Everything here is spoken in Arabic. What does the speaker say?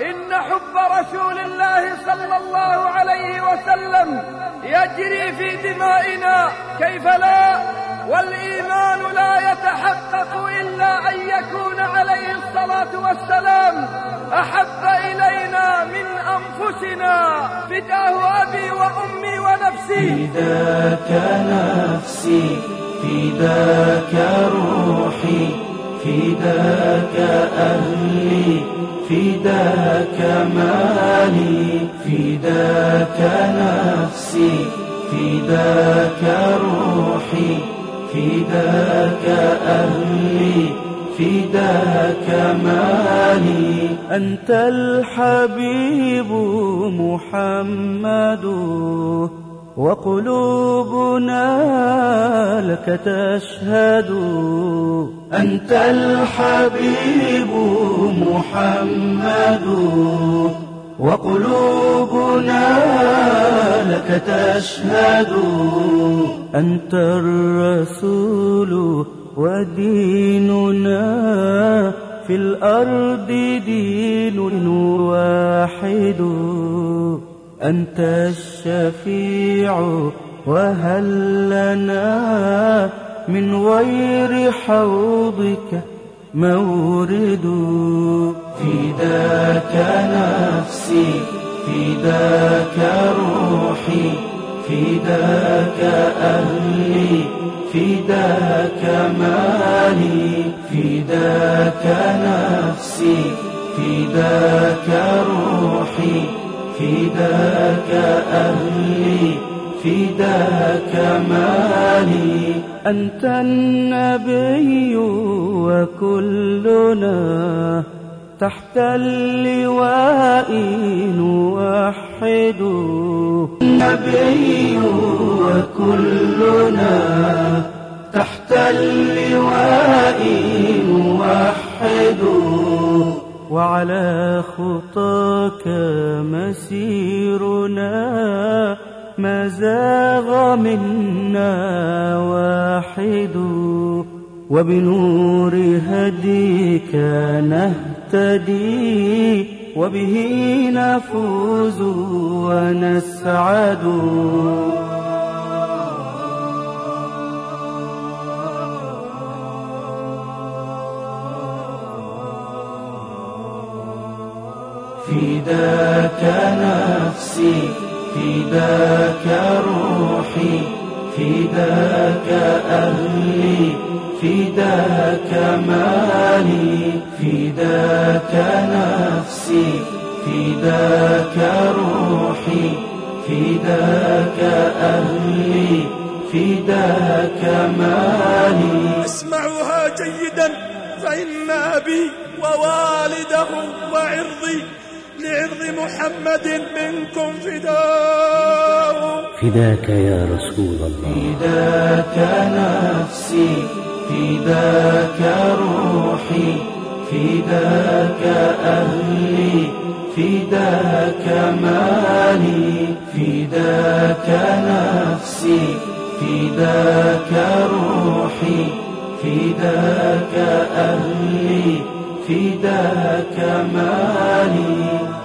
إن حب رسول الله صلى الله عليه وسلم يجري في دمائنا كيف لا؟ والإيمان لا يتحقق إلا أن يكون عليه الصلاة والسلام أحب إلينا من أنفسنا. فداه أبي وأمي ونفسي. فداك نفسي فداك روحي فداك أهلي. فداك مالي فداك نفسي فداك روحي فداك أهلي فداك مالي. أنت الحبيب محمد. وقلوبنا لك تشهد. أنت الحبيب محمد. وقلوبنا لك تشهد. أنت الرسول وديننا. في الأرض دين واحد. أنت الشفيع وهل لنا من غير حوضك مورد؟ فداك نفسي فداك روحي فداك أهلي فداك مالي فداك نفسي فداك فداك أهلي فداك مالي. أنت النبي وكلنا تحت اللواء نوحد. النبي وكلنا تحت اللواء وعلى خطاك مسيرنا ما زاغ منا واحد. وبنور هديك نهتدي وبه نفوز ونسعد. فداك نفسي فداك روحي فداك أهلي فداك مالي فداك نفسي فداك روحي فداك أهلي فداك مالي. اسمعوها جيدا فإن أبي ووالده وعرضي لعرض محمد منكم فداء. فداك يا رسول الله. فداك نفسي فداك روحي فداك أهلي فداك مالي فداك نفسي فداك روحي فداك أهلي. فداك مالي.